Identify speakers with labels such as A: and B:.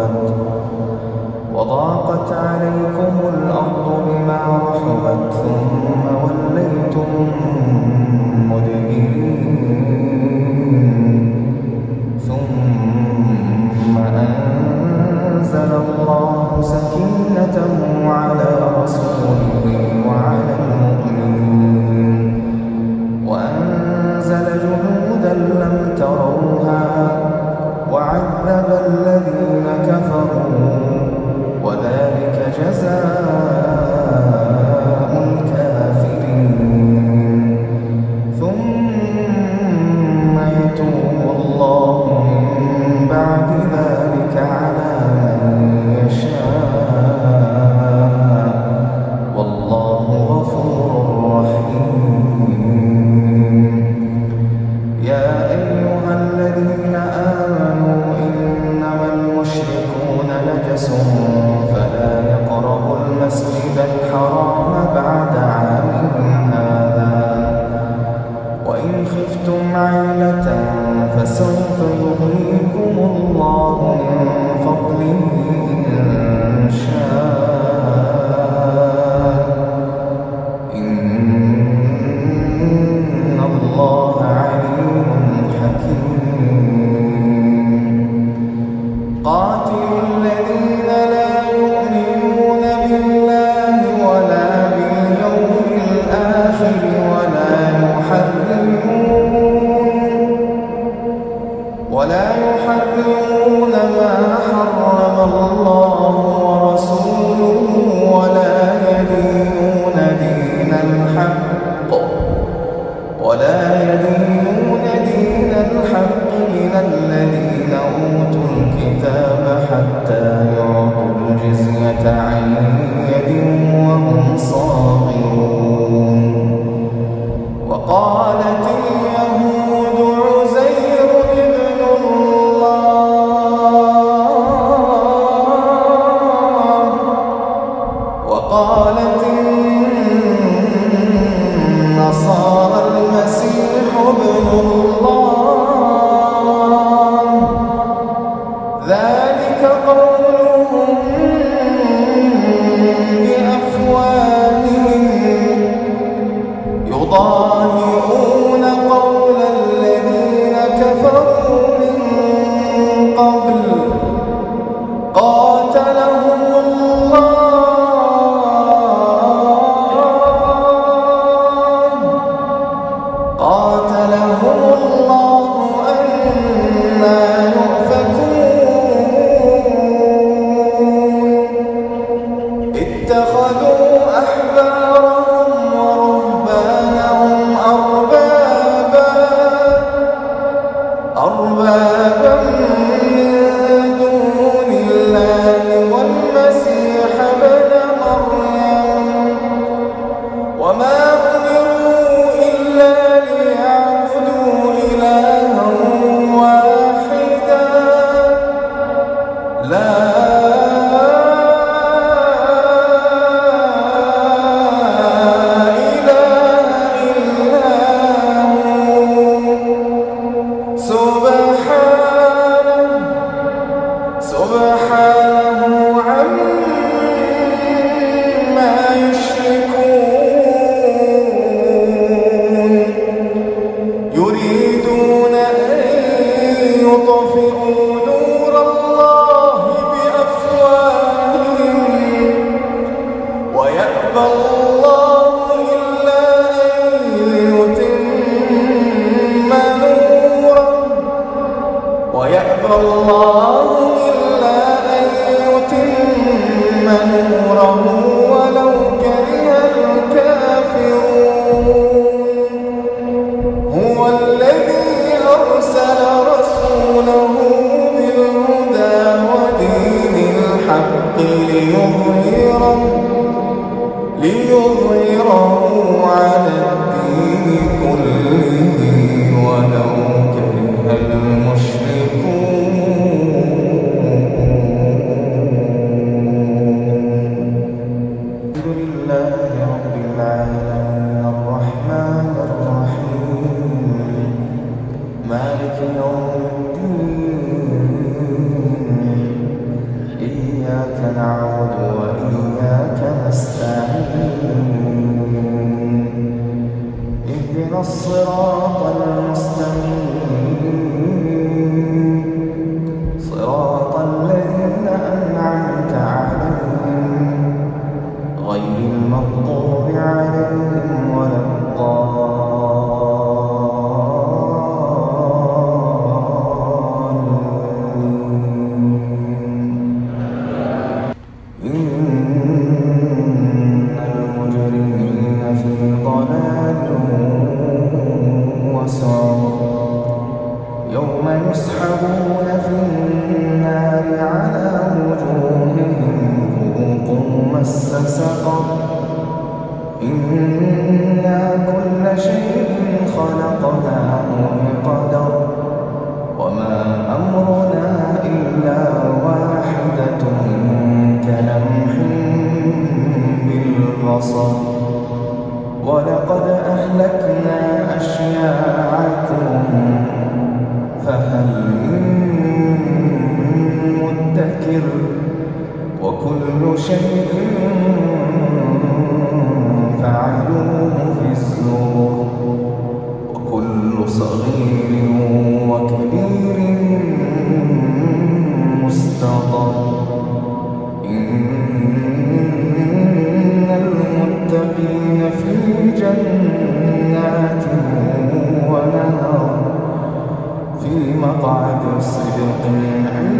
A: رحبت وضاقت عليكم الأرض بما رحبت ثم وليتم مدبرين. فسوف يغنيكم الله من ولا يحرمون ما حرم الله. أربابا يطفئوا نور الله بأفواههم. ويأبى الله إلا أن يتم نوره. ويأبى الله ليظهره ليظهره على الدين كله ولو كره المشركون. الحمد لله رب العالمين. الرحمن الرحيم. مالك يوم الدين. الصراط وسعر يوم يسحبون في النار على وجوههم ذوقوا مس سقر إنا ونهر